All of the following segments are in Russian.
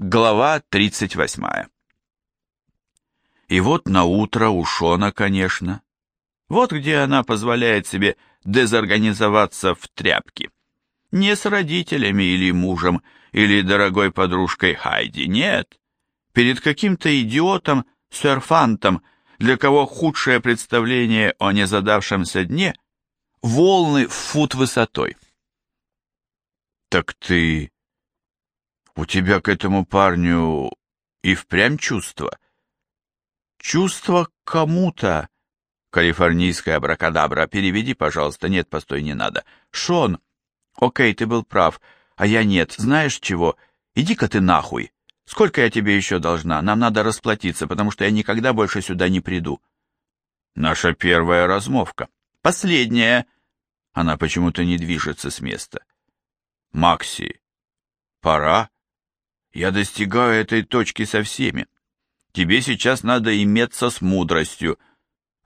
Глава 38. И вот на утро у Шона, конечно. Вот где она позволяет себе дезорганизоваться в тряпке. Не с родителями или мужем, или дорогой подружкой Хайди, нет. Перед каким-то идиотом, серфантом, для кого худшее представление о незадавшемся дне — волны в фут высотой. «Так ты у тебя к этому парню и впрямь чувство? Чувство к кому-то. Калифорнийская абракадабра, переведи, пожалуйста. Нет, постой, не надо. Шон. Окей, ты был прав, а я нет. Знаешь чего? Иди-ка ты нахуй. Сколько я тебе еще должна? Нам надо расплатиться, потому что я никогда больше сюда не приду. Наша первая размовка. Последняя. Она почему-то не движется с места. Макси, пора. Я достигаю этой точки со всеми. Тебе сейчас надо иметься с мудростью.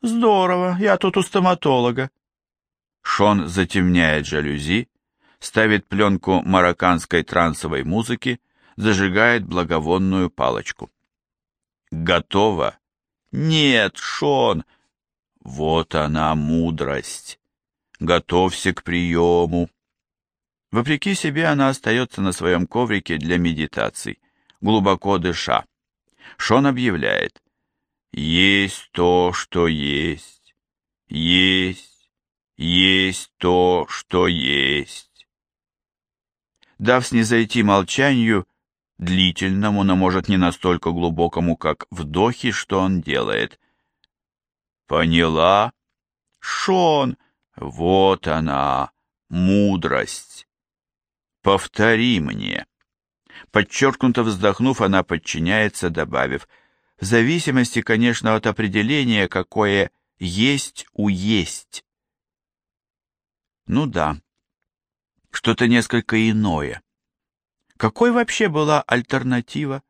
Здорово, я тут у стоматолога. Шон затемняет жалюзи, ставит пленку марокканской трансовой музыки, зажигает благовонную палочку. Готово? Нет, Шон. Вот она, мудрость. Готовься к приему. Вопреки себе она остается на своем коврике для медитаций, глубоко дыша. Шон объявляет «Есть то, что есть, есть, есть то, что есть». Дав снизойти молчанию, длительному, но, может, не настолько глубокому, как вдохи, что он делает. «Поняла? Шон, вот она, мудрость». «Повтори мне». Подчеркнуто вздохнув, она подчиняется, добавив, в зависимости, конечно, от определения, какое «есть у есть». Ну да, что-то несколько иное. Какой вообще была альтернатива?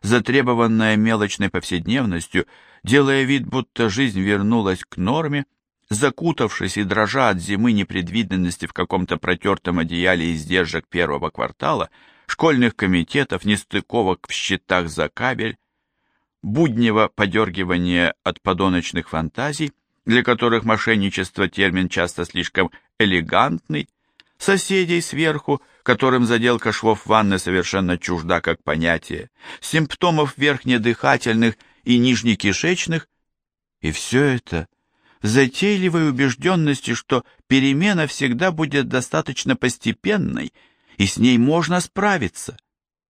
Затребованная мелочной повседневностью, делая вид, будто жизнь вернулась к норме, закутавшись и дрожа от зимы непредвиденности в каком-то протертом одеяле издержек первого квартала, школьных комитетов, нестыковок в счетах за кабель, буднего подергивания от подоночных фантазий, для которых мошенничество термин часто слишком элегантный, соседей сверху, которым заделка швов ванны совершенно чужда как понятие, симптомов верхнедыхательных и нижнекишечных, и все это – затейливой убежденности, что перемена всегда будет достаточно постепенной, и с ней можно справиться.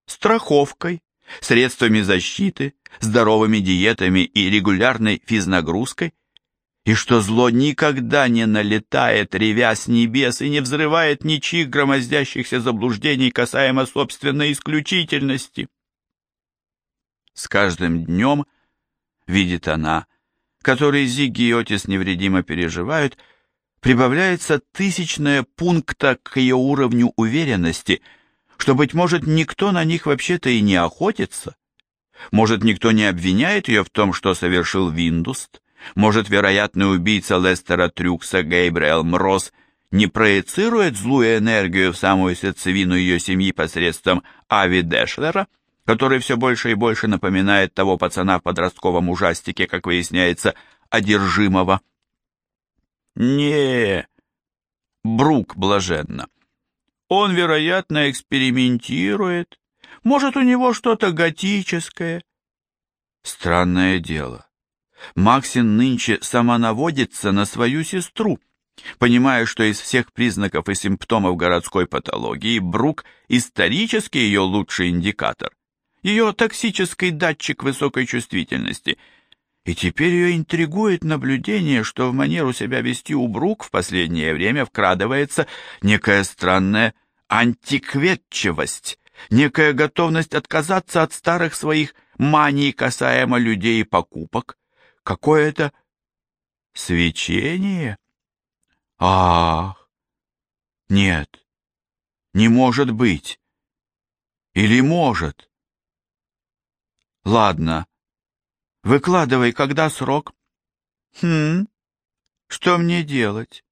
Страховкой, средствами защиты, здоровыми диетами и регулярной физнагрузкой, и что зло никогда не налетает, ревя с небес, и не взрывает ничьих громоздящихся заблуждений касаемо собственной исключительности. С каждым днем, видит она, который Зигги и Отис невредимо переживают, прибавляется тысячная пункта к ее уровню уверенности, что, быть может, никто на них вообще-то и не охотится. Может, никто не обвиняет ее в том, что совершил Виндуст. Может, вероятный убийца Лестера Трюкса Гейбриэл Мроз не проецирует злую энергию в самую сердцевину ее семьи посредством Ави Дэшлера – который все больше и больше напоминает того пацана в подростковом ужастике, как выясняется, одержимого. не Брук блаженно. Он, вероятно, экспериментирует. Может, у него что-то готическое. Странное дело. Максин нынче самонаводится на свою сестру, понимая, что из всех признаков и симптомов городской патологии Брук исторически ее лучший индикатор ее токсический датчик высокой чувствительности. И теперь ее интригует наблюдение, что в манеру себя вести у Брук в последнее время вкрадывается некая странная антикветчивость, некая готовность отказаться от старых своих маний касаемо людей и покупок, какое-то свечение. Ах, нет, не может быть. Или может? Ладно. Выкладывай, когда срок? Хм, что мне делать?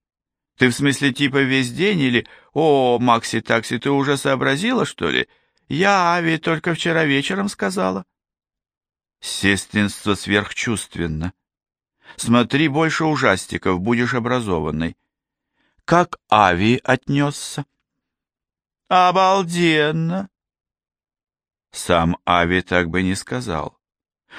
Ты в смысле типа весь день или... О, Макси-такси, ты уже сообразила, что ли? Я Ави только вчера вечером сказала. Сестринство сверхчувственно. Смотри больше ужастиков, будешь образованной. Как Ави отнесся? Обалденно! Сам Ави так бы не сказал.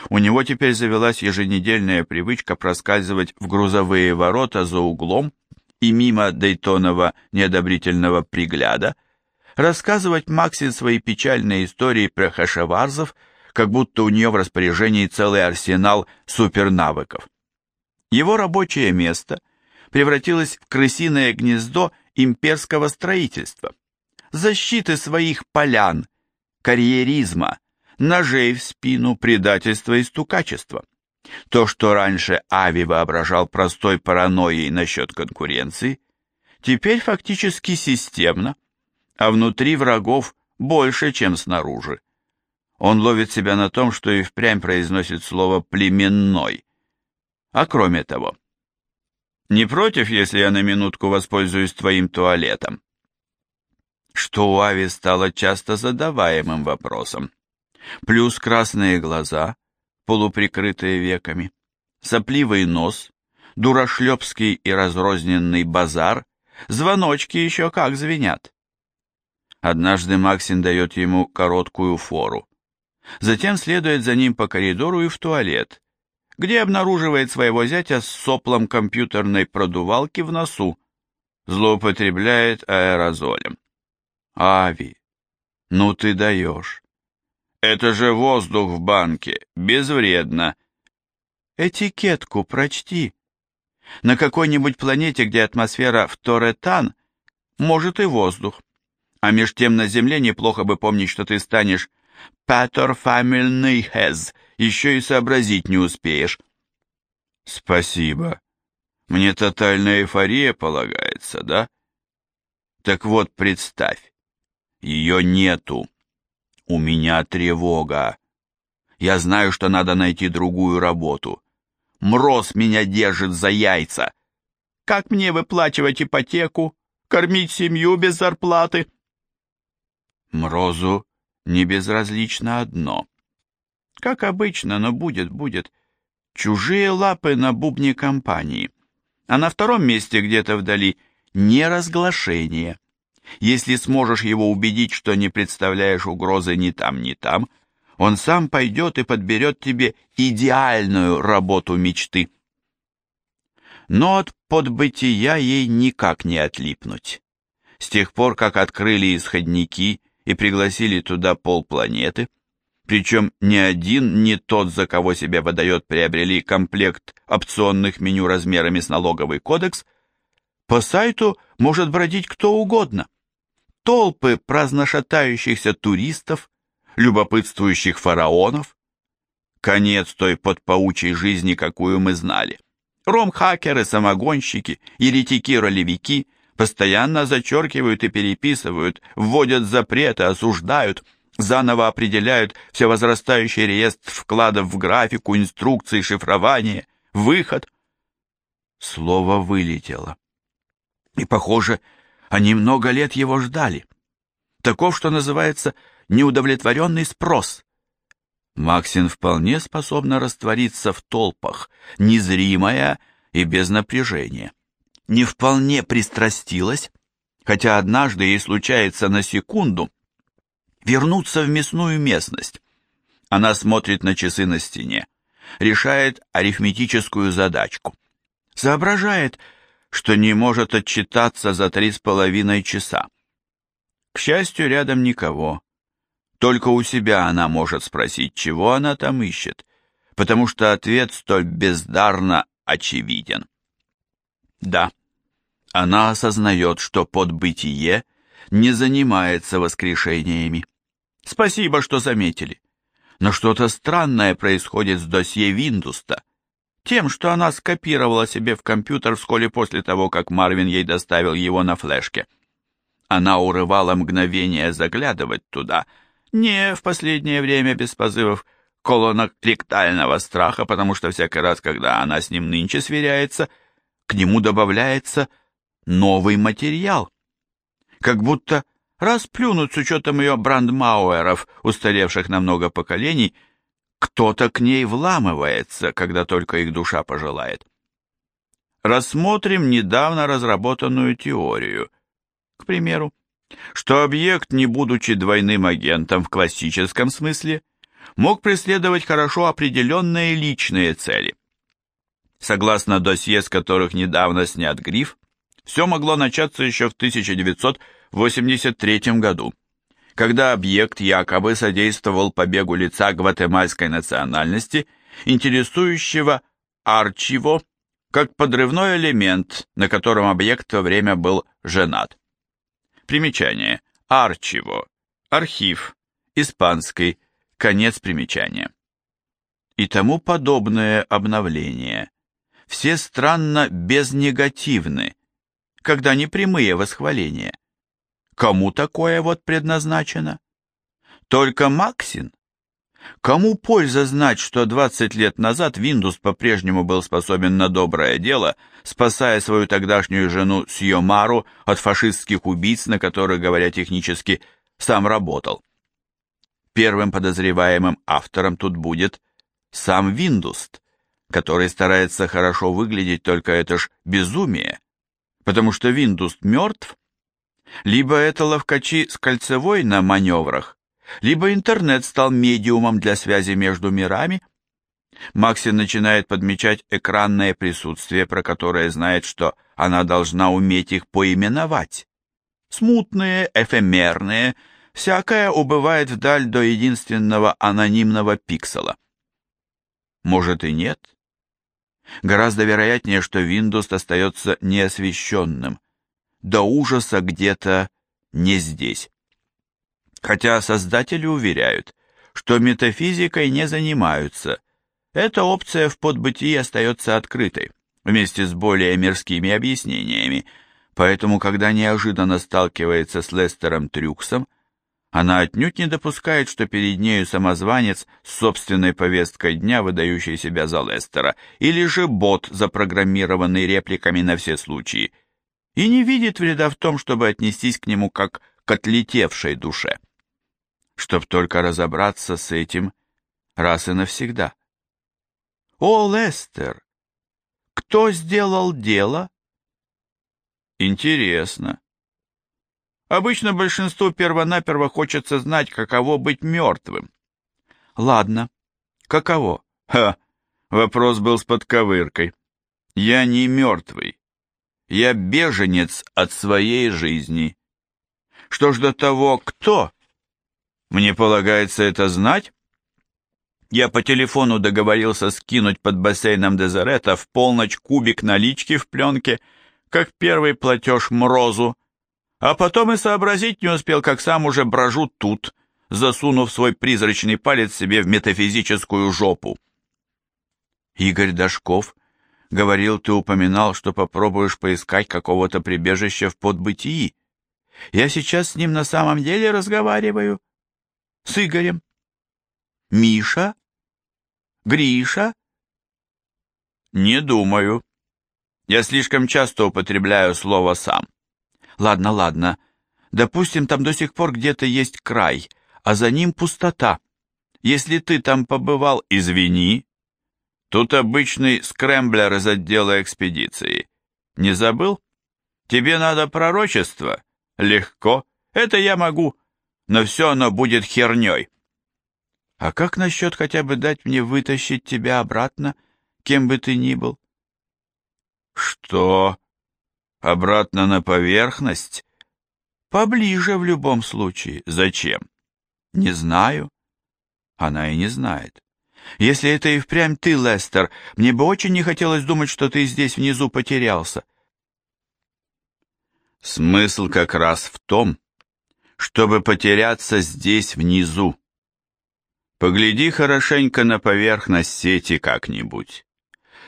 У него теперь завелась еженедельная привычка проскальзывать в грузовые ворота за углом и мимо Дейтонова неодобрительного пригляда, рассказывать Максин свои печальные истории про хашеварзов, как будто у нее в распоряжении целый арсенал супернавыков. Его рабочее место превратилось в крысиное гнездо имперского строительства, защиты своих полян, карьеризма, ножей в спину, предательства и стукачества. То, что раньше Ави воображал простой паранойей насчет конкуренции, теперь фактически системно, а внутри врагов больше, чем снаружи. Он ловит себя на том, что и впрямь произносит слово «племенной». А кроме того, не против, если я на минутку воспользуюсь твоим туалетом? Что у Ави стало часто задаваемым вопросом. Плюс красные глаза, полуприкрытые веками, сопливый нос, дурашлепский и разрозненный базар, звоночки еще как звенят. Однажды Максин дает ему короткую фору. Затем следует за ним по коридору и в туалет, где обнаруживает своего зятя с соплом компьютерной продувалки в носу, злоупотребляет аэрозолем. Ави, ну ты даешь. Это же воздух в банке, безвредно. Этикетку прочти. На какой-нибудь планете, где атмосфера фторетан, может и воздух. А меж тем на Земле неплохо бы помнить, что ты станешь Патер Фамильный Хез, еще и сообразить не успеешь. Спасибо. Мне тотальная эйфория полагается, да? Так вот, представь, ее нету. У меня тревога. Я знаю, что надо найти другую работу. Мроз меня держит за яйца. Как мне выплачивать ипотеку, кормить семью без зарплаты? Мрозу не безразлично одно. Как обычно, но будет, будет. Чужие лапы на бубне компании. А на втором месте где-то вдали неразглашение. Если сможешь его убедить, что не представляешь угрозы ни там, ни там, он сам пойдет и подберет тебе идеальную работу мечты. Но от подбытия ей никак не отлипнуть. С тех пор, как открыли исходники и пригласили туда полпланеты, причем ни один, ни тот, за кого себя выдает, приобрели комплект опционных меню размерами с налоговый кодекс, по сайту может бродить кто угодно толпы праздношатающихся туристов, любопытствующих фараонов. Конец той подпаучей жизни, какую мы знали. Ром-хакеры, самогонщики, еретики-ролевики постоянно зачеркивают и переписывают, вводят запреты, осуждают, заново определяют всевозрастающий реестр вкладов в графику, инструкции, шифрование, выход. Слово вылетело. И, похоже, они много лет его ждали. Таков, что называется, неудовлетворенный спрос. Максин вполне способна раствориться в толпах, незримая и без напряжения. Не вполне пристрастилась, хотя однажды ей случается на секунду вернуться в мясную местность. Она смотрит на часы на стене, решает арифметическую задачку, соображает, что не может отчитаться за три с половиной часа. К счастью, рядом никого. Только у себя она может спросить, чего она там ищет, потому что ответ столь бездарно очевиден. Да, она осознает, что подбытие не занимается воскрешениями. Спасибо, что заметили. Но что-то странное происходит с досье Виндуста. Тем, что она скопировала себе в компьютер вскоре после того, как Марвин ей доставил его на флешке. Она урывала мгновение заглядывать туда, не в последнее время без позывов колонокликтального страха, потому что всякий раз, когда она с ним нынче сверяется, к нему добавляется новый материал. Как будто расплюнуть с учетом ее брандмауэров, устаревших на много поколений, кто-то к ней вламывается, когда только их душа пожелает. Рассмотрим недавно разработанную теорию. К примеру, что объект, не будучи двойным агентом в классическом смысле, мог преследовать хорошо определенные личные цели. Согласно досье, с которых недавно снят гриф, все могло начаться еще в 1983 году, когда объект якобы содействовал побегу лица гватемальской национальности, интересующего Арчиво, как подрывной элемент, на котором объект в то время был женат. Примечание. Арчиво. Архив. Испанский. Конец примечания. И тому подобное обновление. Все странно безнегативны, когда не прямые восхваления. Кому такое вот предназначено? Только Максин? Кому польза знать, что 20 лет назад Виндус по-прежнему был способен на доброе дело, спасая свою тогдашнюю жену Сьомару от фашистских убийц, на которых, говоря технически, сам работал? Первым подозреваемым автором тут будет сам Виндуст, который старается хорошо выглядеть, только это ж безумие, потому что Виндуст мертв. Либо это ловкачи с кольцевой на маневрах, либо интернет стал медиумом для связи между мирами. Максин начинает подмечать экранное присутствие, про которое знает, что она должна уметь их поименовать. Смутные, эфемерные, всякое убывает вдаль до единственного анонимного пикселя. Может и нет. Гораздо вероятнее, что Windows остается неосвещенным, до ужаса где-то не здесь. Хотя создатели уверяют, что метафизикой не занимаются. Эта опция в подбытии остается открытой, вместе с более мирскими объяснениями, поэтому, когда неожиданно сталкивается с Лестером Трюксом, она отнюдь не допускает, что перед нею самозванец с собственной повесткой дня, выдающий себя за Лестера, или же бот, запрограммированный репликами на все случаи, и не видит вреда в том, чтобы отнестись к нему как к отлетевшей душе чтоб только разобраться с этим раз и навсегда. О, Лестер, кто сделал дело? Интересно. Обычно большинству первонаперво хочется знать, каково быть мертвым. Ладно, каково? Ха, вопрос был с подковыркой. Я не мертвый. Я беженец от своей жизни. Что ж до того, кто, мне полагается это знать? Я по телефону договорился скинуть под бассейном Дезерета в полночь кубик налички в пленке, как первый платеж Мрозу, а потом и сообразить не успел, как сам уже брожу тут, засунув свой призрачный палец себе в метафизическую жопу. Игорь Дашков говорил, ты упоминал, что попробуешь поискать какого-то прибежища в подбытии. Я сейчас с ним на самом деле разговариваю. С Игорем? Миша? Гриша? Не думаю. Я слишком часто употребляю слово «сам». Ладно, ладно. Допустим, там до сих пор где-то есть край, а за ним пустота. Если ты там побывал, извини. Тут обычный скрэмблер из отдела экспедиции. Не забыл? Тебе надо пророчество? Легко. Это я могу но все оно будет херней. А как насчет хотя бы дать мне вытащить тебя обратно, кем бы ты ни был? Что? Обратно на поверхность? Поближе в любом случае. Зачем? Не знаю. Она и не знает. Если это и впрямь ты, Лестер, мне бы очень не хотелось думать, что ты здесь внизу потерялся. Смысл как раз в том, чтобы потеряться здесь внизу. Погляди хорошенько на поверхность сети как-нибудь.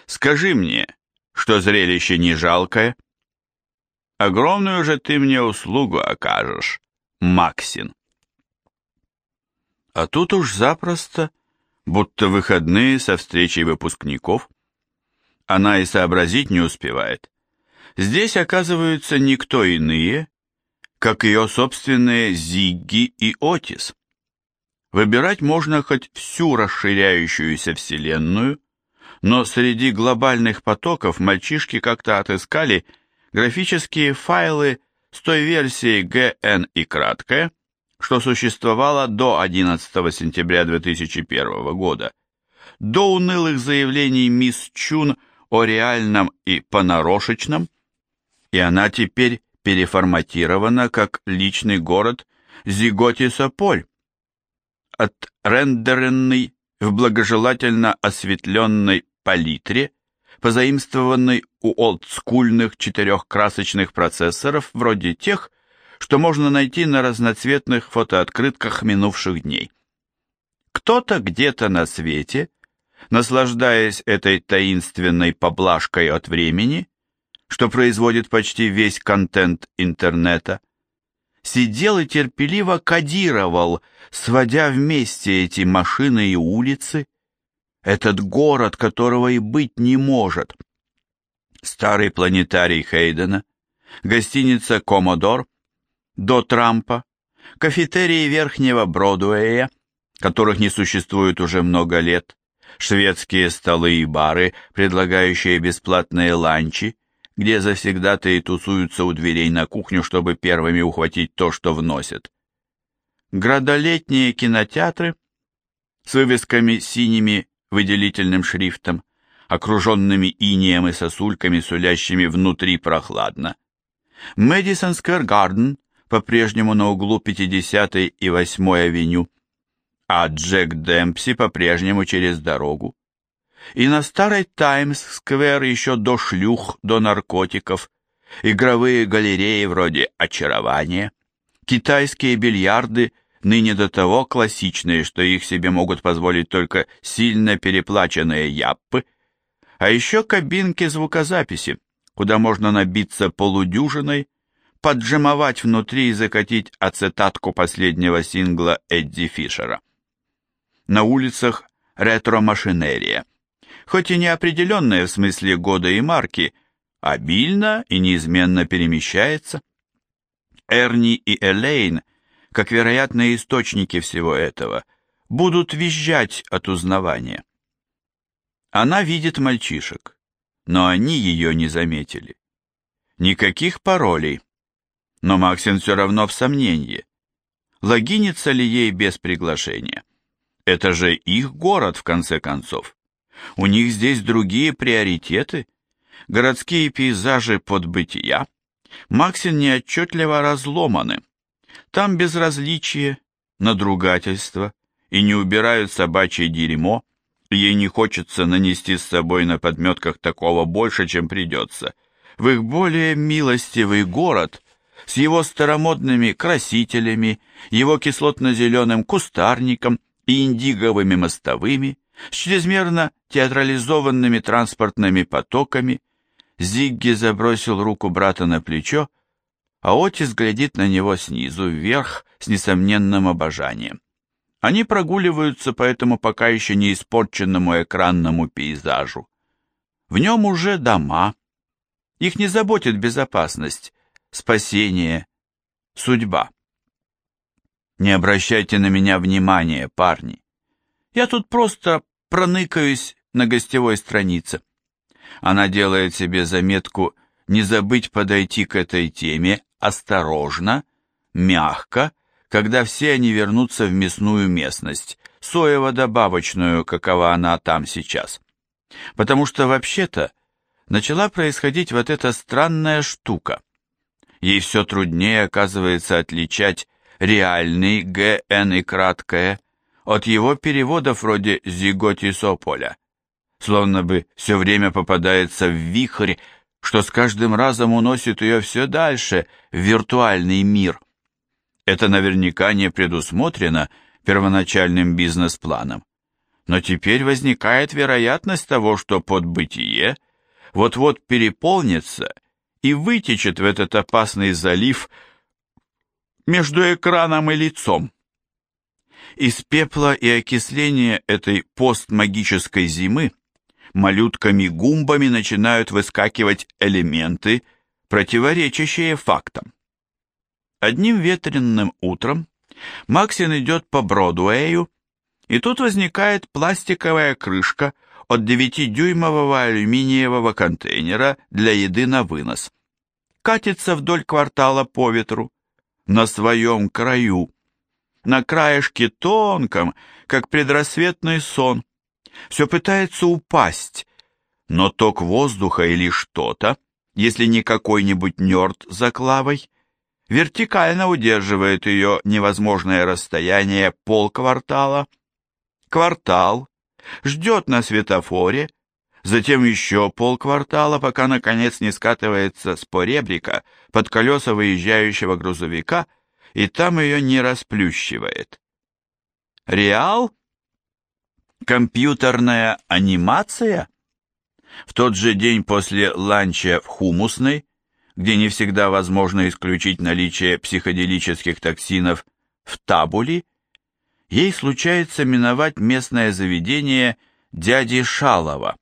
Скажи мне, что зрелище не жалкое? Огромную же ты мне услугу окажешь, Максин. А тут уж запросто, будто выходные со встречей выпускников. Она и сообразить не успевает. Здесь оказываются никто иные, как ее собственные Зигги и Отис. Выбирать можно хоть всю расширяющуюся Вселенную, но среди глобальных потоков мальчишки как-то отыскали графические файлы с той версией GN и краткая, что существовала до 11 сентября 2001 года, до унылых заявлений мисс Чун о реальном и понарошечном, и она теперь переформатирована как личный город Зиготисополь, отрендеренный в благожелательно осветленной палитре, позаимствованной у олдскульных четырехкрасочных процессоров вроде тех, что можно найти на разноцветных фотооткрытках минувших дней. Кто-то где-то на свете, наслаждаясь этой таинственной поблажкой от времени, что производит почти весь контент интернета, сидел и терпеливо кодировал, сводя вместе эти машины и улицы, этот город, которого и быть не может. Старый планетарий Хейдена, гостиница «Коммодор», до Трампа, кафетерии Верхнего Бродуэя, которых не существует уже много лет, шведские столы и бары, предлагающие бесплатные ланчи, где завсегда-то и тусуются у дверей на кухню, чтобы первыми ухватить то, что вносят. Градолетние кинотеатры с вывесками синими выделительным шрифтом, окруженными инеем и сосульками, сулящими внутри прохладно. Мэдисон Сквер Гарден по-прежнему на углу 50 и 8 авеню, а Джек Демпси по-прежнему через дорогу. И на старой Таймс-сквер еще до шлюх, до наркотиков, игровые галереи вроде «Очарования», китайские бильярды, ныне до того классичные, что их себе могут позволить только сильно переплаченные яппы, а еще кабинки звукозаписи, куда можно набиться полудюжиной, поджимовать внутри и закатить ацетатку последнего сингла Эдди Фишера. На улицах ретро-машинерия – хоть и неопределенная в смысле года и марки, обильно и неизменно перемещается. Эрни и Элейн, как вероятные источники всего этого, будут визжать от узнавания. Она видит мальчишек, но они ее не заметили. Никаких паролей, но Максин все равно в сомнении. Логинится ли ей без приглашения? Это же их город, в конце концов. У них здесь другие приоритеты. Городские пейзажи подбытия. Максин неотчетливо разломаны. Там безразличие, надругательство, и не убирают собачье дерьмо, ей не хочется нанести с собой на подметках такого больше, чем придется. В их более милостивый город с его старомодными красителями, его кислотно-зеленым кустарником и индиговыми мостовыми, с чрезмерно театрализованными транспортными потоками, Зигги забросил руку брата на плечо, а Отис глядит на него снизу вверх с несомненным обожанием. Они прогуливаются по этому пока еще не испорченному экранному пейзажу. В нем уже дома. Их не заботит безопасность, спасение, судьба. Не обращайте на меня внимания, парни. Я тут просто проныкаюсь на гостевой странице. Она делает себе заметку не забыть подойти к этой теме осторожно, мягко, когда все они вернутся в мясную местность, соево-добавочную, какова она там сейчас. Потому что вообще-то начала происходить вот эта странная штука. Ей все труднее, оказывается, отличать реальный ГН и краткое от его переводов вроде «Зиготисополя», словно бы все время попадается в вихрь, что с каждым разом уносит ее все дальше в виртуальный мир. Это наверняка не предусмотрено первоначальным бизнес-планом. Но теперь возникает вероятность того, что подбытие вот-вот переполнится и вытечет в этот опасный залив между экраном и лицом. Из пепла и окисления этой постмагической зимы малютками-гумбами начинают выскакивать элементы, противоречащие фактам. Одним ветренным утром Максин идет по Бродуэю, и тут возникает пластиковая крышка от 9-дюймового алюминиевого контейнера для еды на вынос. Катится вдоль квартала по ветру, на своем краю, на краешке тонком, как предрассветный сон. Все пытается упасть, но ток воздуха или что-то, если не какой-нибудь нерд за клавой, вертикально удерживает ее невозможное расстояние полквартала. Квартал ждет на светофоре, затем еще полквартала, пока наконец не скатывается с поребрика под колеса выезжающего грузовика и там ее не расплющивает. Реал? Компьютерная анимация? В тот же день после ланча в хумусной, где не всегда возможно исключить наличие психоделических токсинов в табули, ей случается миновать местное заведение дяди Шалова.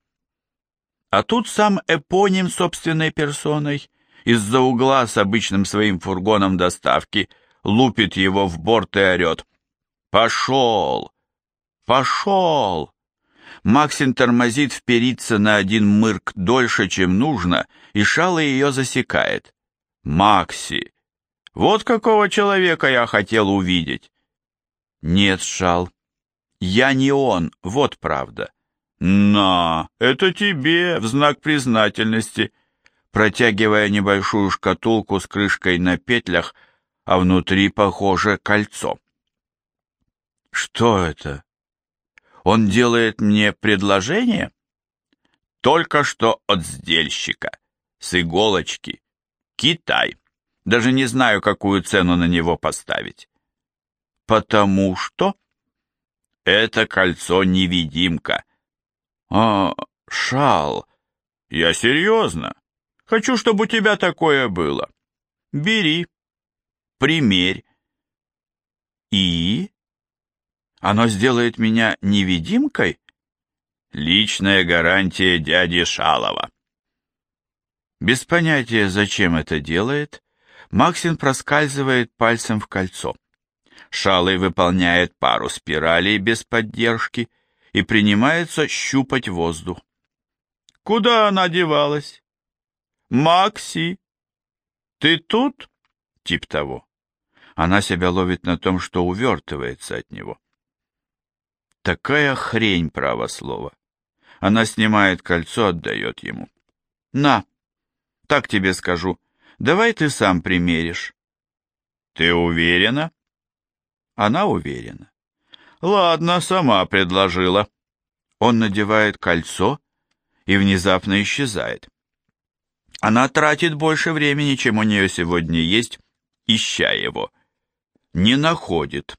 А тут сам эпоним собственной персоной из-за угла с обычным своим фургоном доставки лупит его в борт и орет «Пошел! Пошел!» Максин тормозит впериться на один мырк дольше, чем нужно, и Шала ее засекает. «Макси! Вот какого человека я хотел увидеть!» «Нет, Шал, я не он, вот правда». «На, это тебе, в знак признательности», протягивая небольшую шкатулку с крышкой на петлях, а внутри, похоже, кольцо. «Что это?» Он делает мне предложение? Только что от сдельщика, с иголочки. Китай. Даже не знаю, какую цену на него поставить. Потому что... Это кольцо-невидимка. А, шал. Я серьезно. Хочу, чтобы у тебя такое было. Бери. Примерь. И? Оно сделает меня невидимкой? Личная гарантия дяди Шалова. Без понятия, зачем это делает, Максин проскальзывает пальцем в кольцо. Шалый выполняет пару спиралей без поддержки и принимается щупать воздух. Куда она девалась? Макси, ты тут? Тип того. Она себя ловит на том, что увертывается от него. Такая хрень, право слово. Она снимает кольцо, отдает ему. На, так тебе скажу, давай ты сам примеришь. Ты уверена? Она уверена. Ладно, сама предложила. Он надевает кольцо и внезапно исчезает. Она тратит больше времени, чем у нее сегодня есть, ища его. Не находит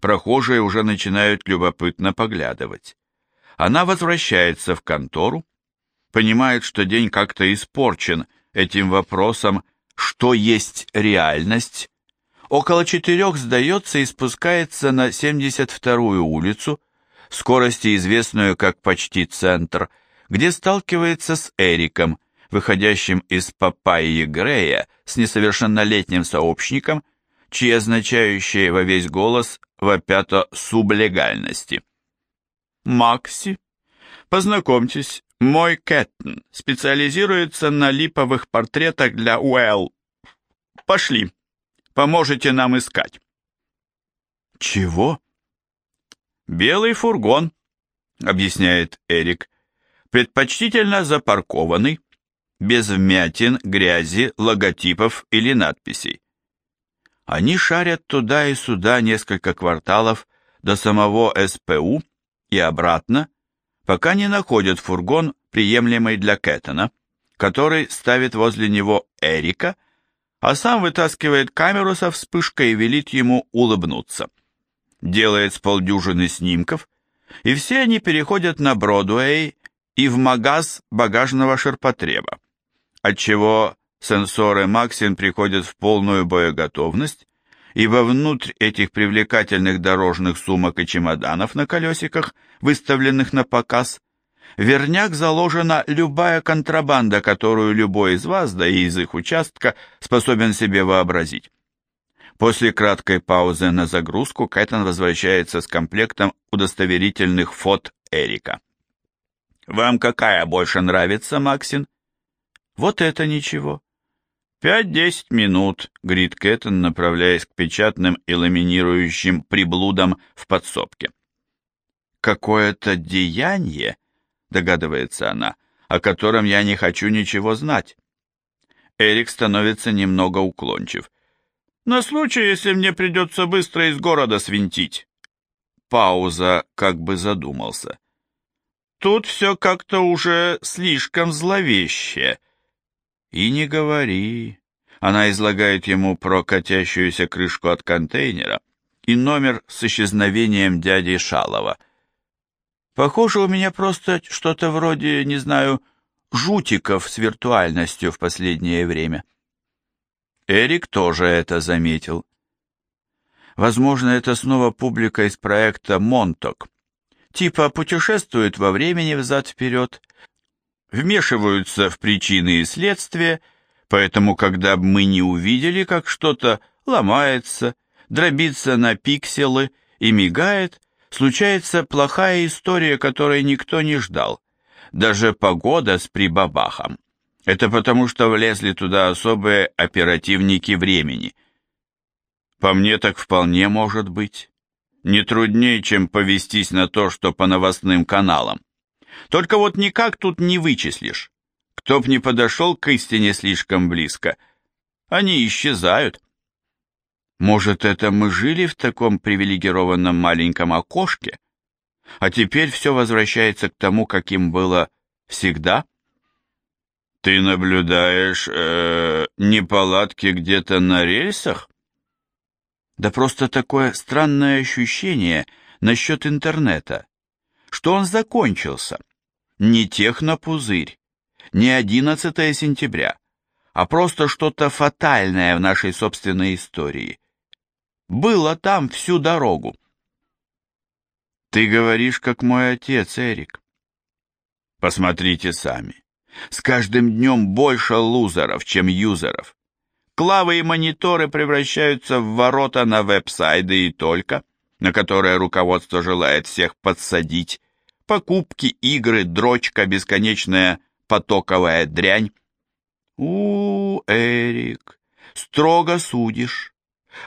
прохожие уже начинают любопытно поглядывать. Она возвращается в контору, понимает, что день как-то испорчен этим вопросом, что есть реальность, около четырех сдается и спускается на 72-ю улицу, скорости известную как почти центр, где сталкивается с Эриком, выходящим из Папайи Грея с несовершеннолетним сообщником, чьи означающие во весь голос вопят о сублегальности. Макси, познакомьтесь, мой Кэттон специализируется на липовых портретах для Уэлл. Пошли, поможете нам искать. Чего? Белый фургон, объясняет Эрик, предпочтительно запаркованный, без вмятин, грязи, логотипов или надписей. Они шарят туда и сюда несколько кварталов до самого СПУ и обратно, пока не находят фургон, приемлемый для Кэттона, который ставит возле него Эрика, а сам вытаскивает камеру со вспышкой и велит ему улыбнуться. Делает с полдюжины снимков, и все они переходят на Бродуэй и в магаз багажного ширпотреба, отчего Сенсоры Максин приходят в полную боеготовность, и вовнутрь этих привлекательных дорожных сумок и чемоданов на колесиках, выставленных на показ, верняк заложена любая контрабанда, которую любой из вас, да и из их участка, способен себе вообразить. После краткой паузы на загрузку Кэттон возвращается с комплектом удостоверительных фот Эрика. «Вам какая больше нравится, Максин?» «Вот это ничего». «Пять-десять минут», — говорит Кэттон, направляясь к печатным и ламинирующим приблудам в подсобке. «Какое-то деяние», — догадывается она, — «о котором я не хочу ничего знать». Эрик становится немного уклончив. На случай, если мне придется быстро из города свинтить. Пауза, как бы задумался. Тут все как-то уже слишком зловеще. И не говори. Она излагает ему про катящуюся крышку от контейнера и номер с исчезновением дяди Шалова. Похоже, у меня просто что-то вроде, не знаю, жутиков с виртуальностью в последнее время. Эрик тоже это заметил. Возможно, это снова публика из проекта «Монток». Типа путешествуют во времени взад-вперед, вмешиваются в причины и следствия, поэтому, когда мы не увидели, как что-то ломается, дробится на пикселы и мигает, случается плохая история, которой никто не ждал. Даже погода с прибабахом. Это потому, что влезли туда особые оперативники времени. По мне так вполне может быть. Не труднее, чем повестись на то, что по новостным каналам. Только вот никак тут не вычислишь. Кто б не подошел к истине слишком близко, они исчезают. Может, это мы жили в таком привилегированном маленьком окошке, а теперь все возвращается к тому, каким было всегда? Ты наблюдаешь э, неполадки где-то на рельсах? Да просто такое странное ощущение насчет интернета, что он закончился. Не технопузырь, не 11 сентября, а просто что-то фатальное в нашей собственной истории. Было там всю дорогу. Ты говоришь, как мой отец, Эрик. Посмотрите сами. С каждым днем больше лузеров, чем юзеров. Клавы и мониторы превращаются в ворота на веб-сайды и только, на которые руководство желает всех подсадить. Покупки, игры, дрочка, бесконечная потоковая дрянь. У, Эрик, строго судишь.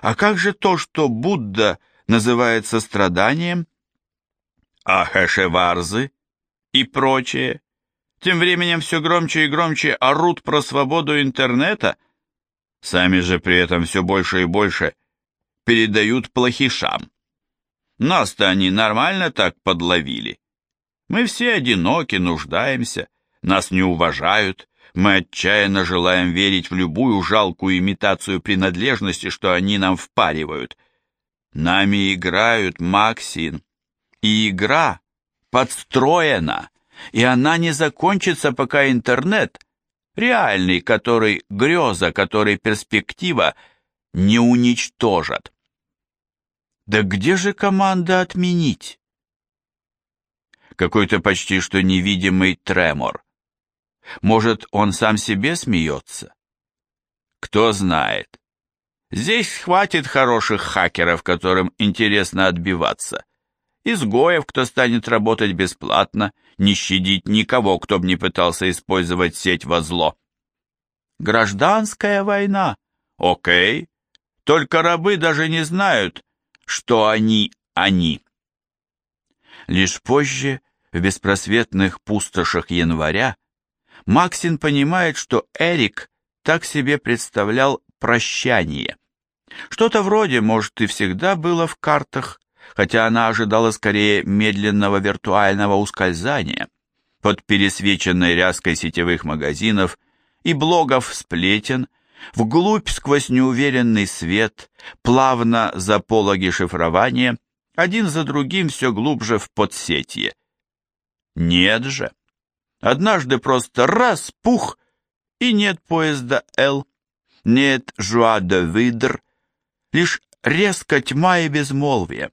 А как же то, что Будда называется страданием? А хэшеварзы и прочее? Тем временем все громче и громче орут про свободу интернета, сами же при этом все больше и больше передают плохишам. Нас-то они нормально так подловили. Мы все одиноки, нуждаемся, нас не уважают, мы отчаянно желаем верить в любую жалкую имитацию принадлежности, что они нам впаривают. Нами играют, Максин, и игра подстроена и она не закончится, пока интернет, реальный, который греза, который перспектива, не уничтожат. Да где же команда отменить? Какой-то почти что невидимый тремор. Может, он сам себе смеется? Кто знает. Здесь хватит хороших хакеров, которым интересно отбиваться изгоев, кто станет работать бесплатно, не щадить никого, кто бы не пытался использовать сеть во зло. Гражданская война. Окей. Только рабы даже не знают, что они они. Лишь позже, в беспросветных пустошах января, Максин понимает, что Эрик так себе представлял прощание. Что-то вроде, может, и всегда было в картах, хотя она ожидала скорее медленного виртуального ускользания под пересвеченной ряской сетевых магазинов и блогов сплетен, вглубь сквозь неуверенный свет, плавно за пологи шифрования, один за другим все глубже в подсетье. Нет же. Однажды просто раз, пух, и нет поезда «Л», нет «Жуа де Видр», лишь резко тьма и безмолвие.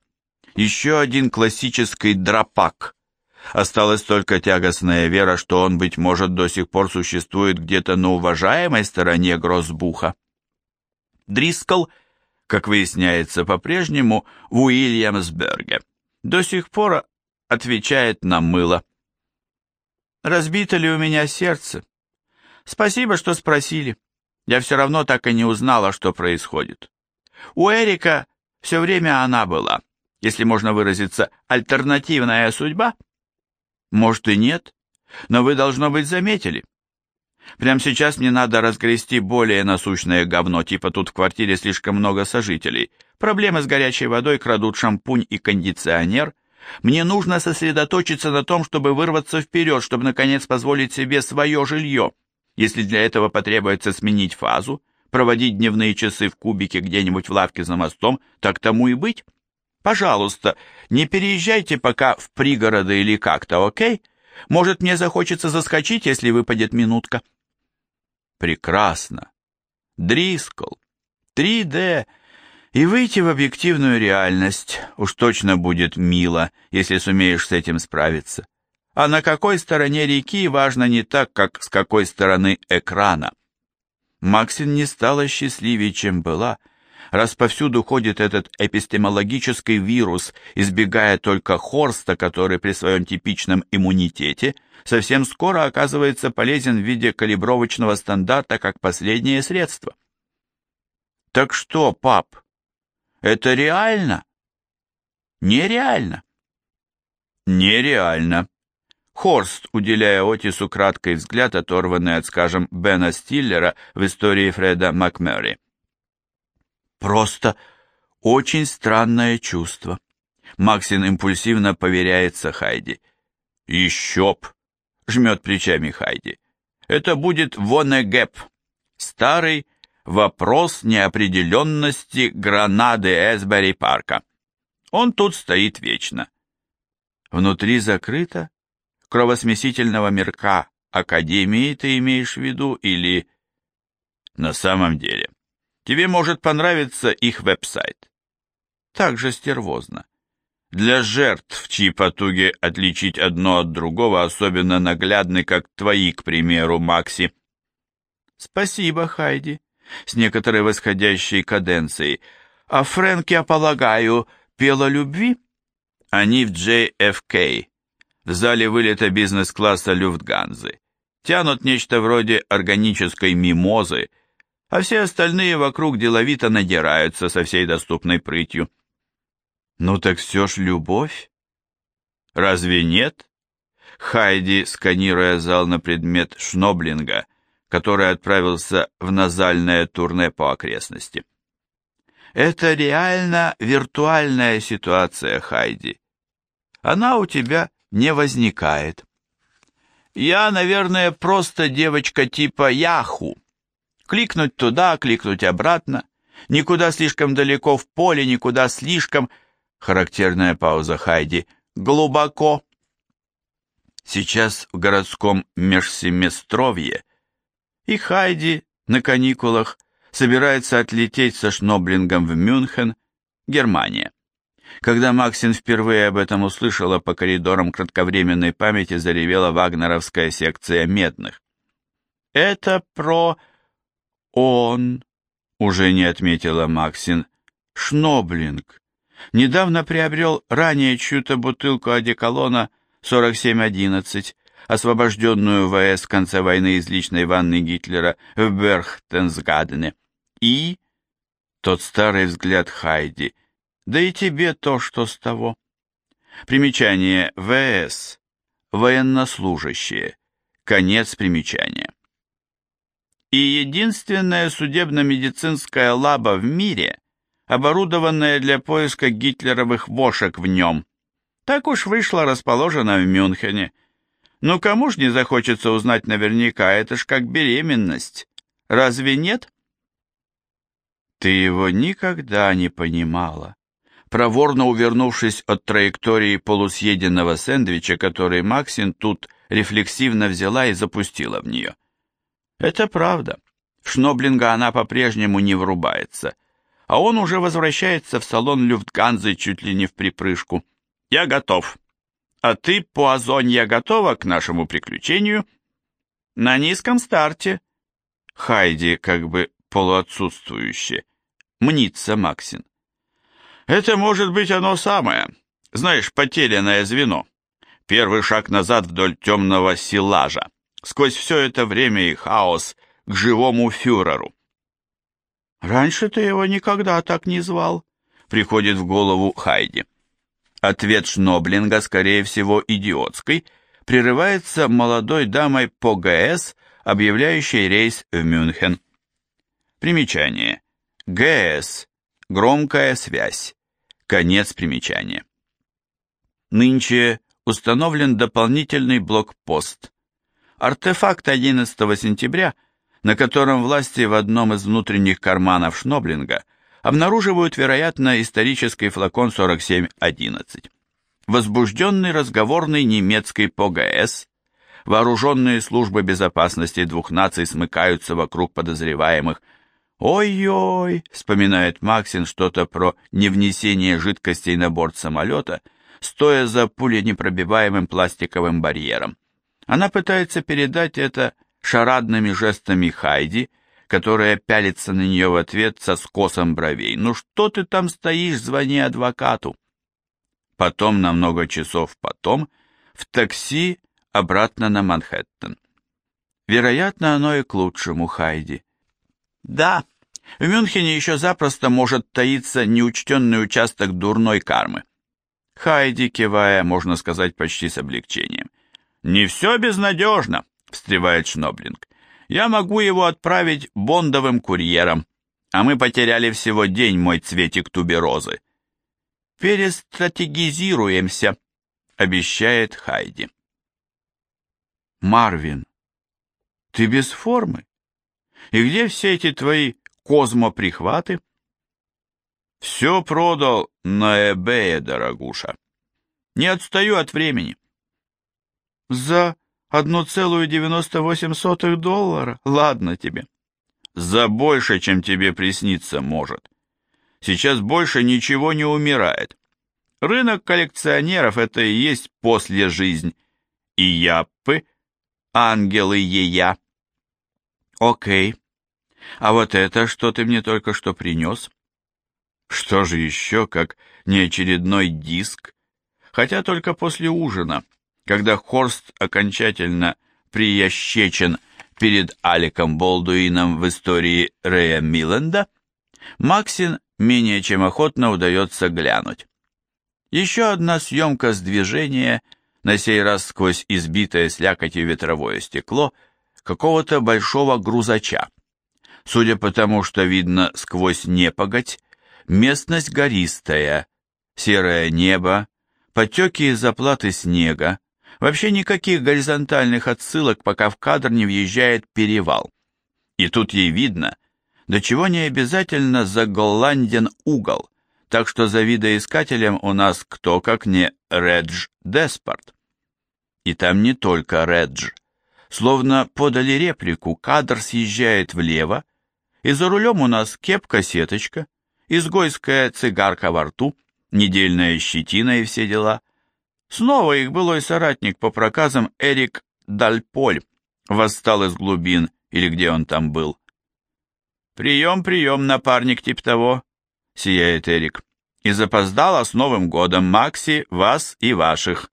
Еще один классический драпак. Осталась только тягостная вера, что он, быть может, до сих пор существует где-то на уважаемой стороне Грозбуха. Дрискл как выясняется по-прежнему, в Уильямсберге. До сих пор отвечает на мыло. Разбито ли у меня сердце? Спасибо, что спросили. Я все равно так и не узнала, что происходит. У Эрика все время она была, если можно выразиться, альтернативная судьба. Может и нет, но вы, должно быть, заметили. Прямо сейчас мне надо разгрести более насущное говно, типа тут в квартире слишком много сожителей. Проблемы с горячей водой крадут шампунь и кондиционер. Мне нужно сосредоточиться на том, чтобы вырваться вперед, чтобы, наконец, позволить себе свое жилье. Если для этого потребуется сменить фазу, проводить дневные часы в кубике где-нибудь в лавке за мостом, так тому и быть. Пожалуйста, не переезжайте пока в пригороды или как-то, окей? Может, мне захочется заскочить, если выпадет минутка. Прекрасно. Дрискл. 3D. И выйти в объективную реальность уж точно будет мило, если сумеешь с этим справиться. А на какой стороне реки важно не так, как с какой стороны экрана. Максин не стала счастливее, чем была, раз повсюду ходит этот эпистемологический вирус, избегая только Хорста, который при своем типичном иммунитете совсем скоро оказывается полезен в виде калибровочного стандарта как последнее средство. Так что, пап, это реально? Нереально. Нереально. Хорст, уделяя Отису краткий взгляд, оторванный от, скажем, Бена Стиллера в истории Фреда МакМерри. Просто очень странное чувство. Максин импульсивно поверяется Хайди. Еще б! Жмет плечами Хайди. Это будет Вонегеп. Старый вопрос неопределенности гранады Эсбери парка. Он тут стоит вечно. Внутри закрыто, кровосмесительного мирка Академии ты имеешь в виду или... На самом деле, тебе может понравиться их веб-сайт. Так же стервозно. Для жертв, чьи потуги отличить одно от другого особенно наглядны, как твои, к примеру, Макси. Спасибо, Хайди, с некоторой восходящей каденцией. А Фрэнк, я полагаю, пела любви? Они в JFK, в зале вылета бизнес-класса Люфтганзы. Тянут нечто вроде органической мимозы, а все остальные вокруг деловито надираются со всей доступной прытью. Ну так все ж любовь? Разве нет? Хайди, сканируя зал на предмет шноблинга, который отправился в назальное турне по окрестности. Это реально виртуальная ситуация, Хайди. Она у тебя не возникает. Я, наверное, просто девочка типа Яху. Кликнуть туда, кликнуть обратно. Никуда слишком далеко в поле, никуда слишком... Характерная пауза Хайди. Глубоко. Сейчас в городском межсеместровье и Хайди на каникулах собирается отлететь со Шноблингом в Мюнхен, Германия. Когда Максин впервые об этом услышала, по коридорам кратковременной памяти заревела вагнеровская секция медных. «Это про... он...» — уже не отметила Максин. «Шноблинг. Недавно приобрел ранее чью-то бутылку одеколона 4711, освобожденную ВС в конце войны из личной ванны Гитлера в Берхтенсгадене. И... Тот старый взгляд Хайди — да и тебе то, что с того. Примечание ВС. Военнослужащие. Конец примечания. И единственная судебно-медицинская лаба в мире, оборудованная для поиска гитлеровых вошек в нем. Так уж вышло расположена в Мюнхене. Ну кому ж не захочется узнать наверняка, это ж как беременность. Разве нет? Ты его никогда не понимала проворно увернувшись от траектории полусъеденного сэндвича, который Максин тут рефлексивно взяла и запустила в нее. Это правда. В Шноблинга она по-прежнему не врубается, а он уже возвращается в салон Люфтганзы чуть ли не в припрыжку. «Я готов. А ты, Пуазонья, готова к нашему приключению?» «На низком старте». Хайди как бы полуотсутствующе. мнится Максин. Это может быть оно самое. Знаешь, потерянное звено. Первый шаг назад вдоль темного силажа. Сквозь все это время и хаос к живому фюреру. Раньше ты его никогда так не звал, приходит в голову Хайди. Ответ Шноблинга, скорее всего, идиотский, прерывается молодой дамой по ГС, объявляющей рейс в Мюнхен. Примечание. ГС. Громкая связь. Конец примечания. Нынче установлен дополнительный блокпост. Артефакт 11 сентября, на котором власти в одном из внутренних карманов Шноблинга обнаруживают, вероятно, исторический флакон 4711. Возбужденный разговорный немецкий ПОГС, вооруженные службы безопасности двух наций смыкаются вокруг подозреваемых – «Ой-ой!» — вспоминает Максин что-то про невнесение жидкостей на борт самолета, стоя за пуленепробиваемым пластиковым барьером. Она пытается передать это шарадными жестами Хайди, которая пялится на нее в ответ со скосом бровей. «Ну что ты там стоишь, звони адвокату!» Потом, на много часов потом, в такси обратно на Манхэттен. Вероятно, оно и к лучшему, Хайди. Да, в Мюнхене еще запросто может таиться неучтенный участок дурной кармы. Хайди, кивая, можно сказать, почти с облегчением. «Не все безнадежно», — встревает Шноблинг. «Я могу его отправить бондовым курьером, а мы потеряли всего день, мой цветик туберозы». «Перестратегизируемся», — обещает Хайди. «Марвин, ты без формы?» И где все эти твои козмоприхваты? Все продал на эбее, дорогуша. Не отстаю от времени. За 1,98 доллара? Ладно тебе. За больше, чем тебе присниться может. Сейчас больше ничего не умирает. Рынок коллекционеров — это и есть после жизнь. И яппы, ангелы ея. Окей. А вот это, что ты мне только что принес? Что же еще, как неочередной диск? Хотя только после ужина, когда Хорст окончательно приящечен перед Аликом Болдуином в истории Рэя Милленда, Максин менее чем охотно удается глянуть. Еще одна съемка с движения, на сей раз сквозь избитое слякотью ветровое стекло – какого-то большого грузача. Судя по тому, что видно сквозь непогодь, местность гористая, серое небо, потеки и заплаты снега, вообще никаких горизонтальных отсылок, пока в кадр не въезжает перевал. И тут ей видно, до чего не обязательно заголланден угол, так что за видоискателем у нас кто как не Редж Деспорт. И там не только Редж. Словно подали реплику, кадр съезжает влево, и за рулем у нас кепка-сеточка, изгойская цигарка во рту, недельная щетина и все дела. Снова их былой соратник по проказам Эрик Дальполь восстал из глубин, или где он там был. «Прием, прием, напарник тип того», — сияет Эрик. «И запоздала с Новым годом Макси, вас и ваших».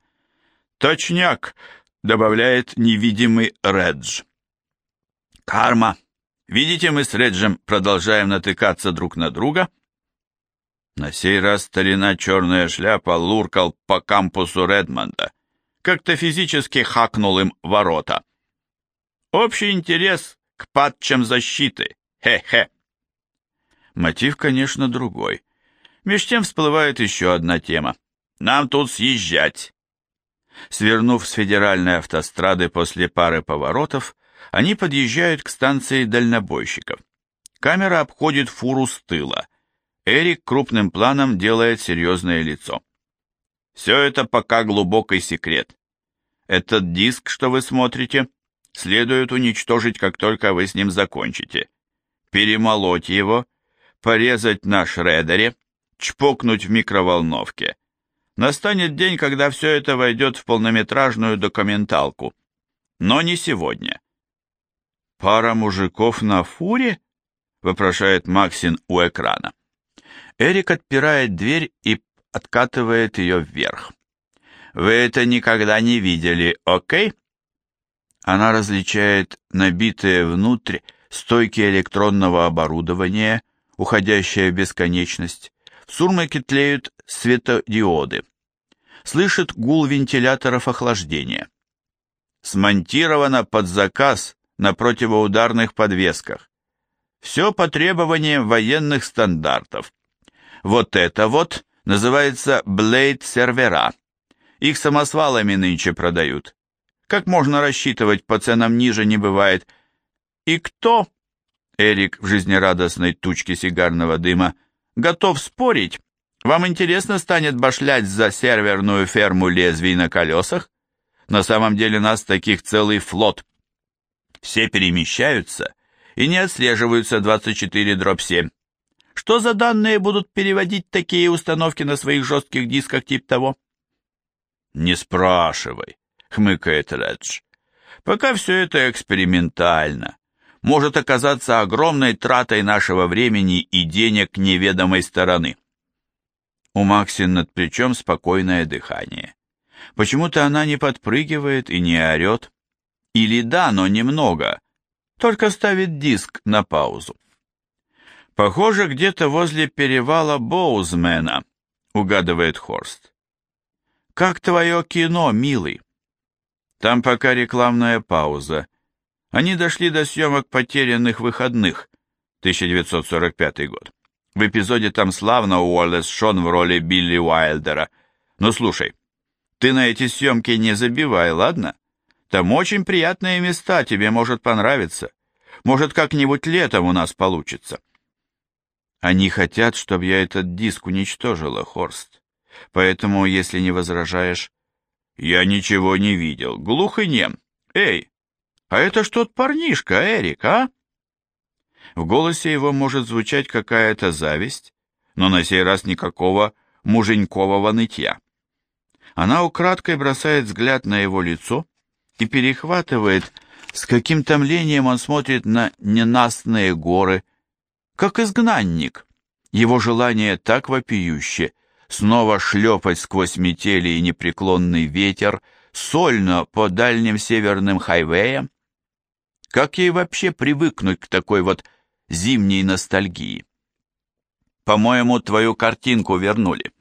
«Точняк!» добавляет невидимый Редж. Карма. Видите, мы с Реджем продолжаем натыкаться друг на друга? На сей раз старина черная шляпа луркал по кампусу Редмонда. Как-то физически хакнул им ворота. Общий интерес к патчам защиты. Хе-хе. Мотив, конечно, другой. Меж тем всплывает еще одна тема. Нам тут съезжать. Свернув с федеральной автострады после пары поворотов, они подъезжают к станции дальнобойщиков. Камера обходит фуру с тыла. Эрик крупным планом делает серьезное лицо. Все это пока глубокий секрет. Этот диск, что вы смотрите, следует уничтожить, как только вы с ним закончите. Перемолоть его, порезать на шредере, чпокнуть в микроволновке, Настанет день, когда все это войдет в полнометражную документалку. Но не сегодня. Пара мужиков на фуре? вопрошает Максин у экрана. Эрик отпирает дверь и откатывает ее вверх. Вы это никогда не видели, окей? Она различает набитые внутрь стойки электронного оборудования, уходящая в бесконечность. В сурмаке тлеют светодиоды. Слышит гул вентиляторов охлаждения. Смонтировано под заказ на противоударных подвесках. Все по требованиям военных стандартов. Вот это вот называется блейд-сервера. Их самосвалами нынче продают. Как можно рассчитывать, по ценам ниже не бывает. И кто, Эрик в жизнерадостной тучке сигарного дыма, готов спорить, вам интересно станет башлять за серверную ферму лезвий на колесах? На самом деле нас таких целый флот. Все перемещаются и не отслеживаются 24 дробь 7. Что за данные будут переводить такие установки на своих жестких дисках тип того? «Не спрашивай», — хмыкает Редж. «Пока все это экспериментально. Может оказаться огромной тратой нашего времени и денег неведомой стороны». У Максин над плечом спокойное дыхание. Почему-то она не подпрыгивает и не орет. Или да, но немного. Только ставит диск на паузу. Похоже, где-то возле перевала Боузмена, угадывает Хорст. «Как твое кино, милый?» Там пока рекламная пауза. Они дошли до съемок «Потерянных выходных», 1945 год. В эпизоде там славно Уоллес Шон в роли Билли Уайлдера. Ну слушай, ты на эти съемки не забивай, ладно? Там очень приятные места, тебе может понравиться. Может, как-нибудь летом у нас получится. Они хотят, чтобы я этот диск уничтожила, Хорст. Поэтому, если не возражаешь... Я ничего не видел, глух и нем. Эй, а это что тот парнишка, Эрик, а? В голосе его может звучать какая-то зависть, но на сей раз никакого муженькового нытья. Она украдкой бросает взгляд на его лицо и перехватывает, с каким томлением он смотрит на ненастные горы, как изгнанник. Его желание так вопиюще — снова шлепать сквозь метели и непреклонный ветер, сольно по дальним северным хайвеям? Как ей вообще привыкнуть к такой вот зимней ностальгии? По-моему, твою картинку вернули.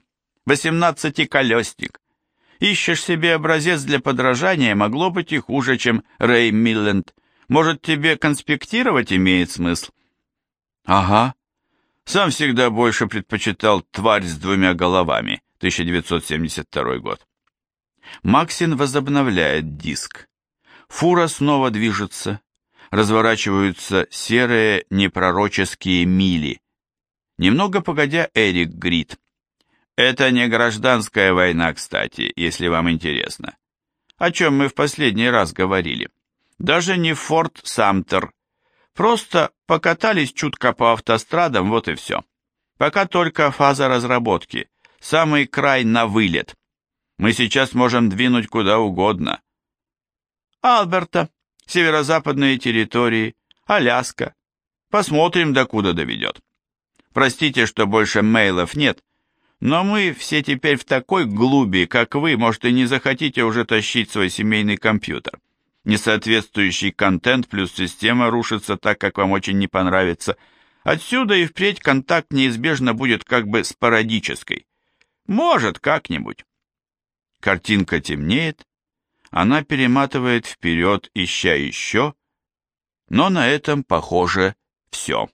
Восемнадцатиколесник. Ищешь себе образец для подражания, могло быть и хуже, чем Рэй Милленд. Может, тебе конспектировать имеет смысл? Ага, сам всегда больше предпочитал «Тварь с двумя головами» 1972 год. Максин возобновляет диск. Фура снова движется. Разворачиваются серые непророческие мили. Немного погодя, Эрик грит. Это не гражданская война, кстати, если вам интересно. О чем мы в последний раз говорили. Даже не Форт Самтер, Просто покатались чутко по автострадам, вот и все. Пока только фаза разработки, самый край на вылет. Мы сейчас можем двинуть куда угодно. Алберта, северо-западные территории, Аляска. Посмотрим, докуда доведет. Простите, что больше мейлов нет, но мы все теперь в такой глуби, как вы, может, и не захотите уже тащить свой семейный компьютер несоответствующий контент плюс система рушится так, как вам очень не понравится. Отсюда и впредь контакт неизбежно будет как бы спорадической. Может, как-нибудь. Картинка темнеет, она перематывает вперед, ища еще, но на этом, похоже, все.